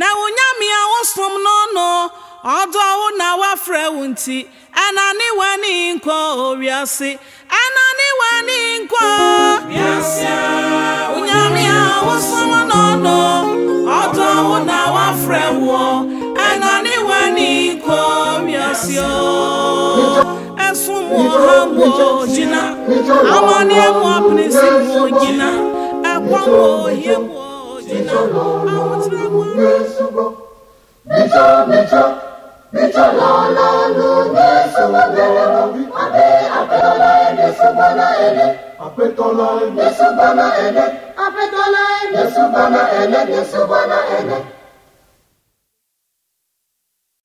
na wo nyame a wosom no no ɔdɔ wo na wafrɛ wo nti ɛna ne w'ani nkɔ owiase ɛna ne w'ani nkɔ wiase wo nyame a wosom no no ɔdɔ wo na wafrɛ wo ɛna ne w'ani nkɔ wiase ɛsom wɔ ha mo gyina amanneɛ si mo mẹ́jọ mẹ́jọ lọ́lọ́ ló ní sọ́wọ́ bẹ̀rẹ̀ lọ wí. Abẹ́ abẹ́tọ́lá ẹ̀dẹ́ sọ́gbọ́nà ẹ̀dẹ́. Abẹ́tọ́lá ẹ̀dẹ́ sọ́gbọ́nà ẹ̀dẹ́. Abẹ́tọ́lá ẹ̀dẹ́ sọ́gbọ́nà ẹ̀dẹ́ sọ́gbọ́nà ẹ̀dẹ́.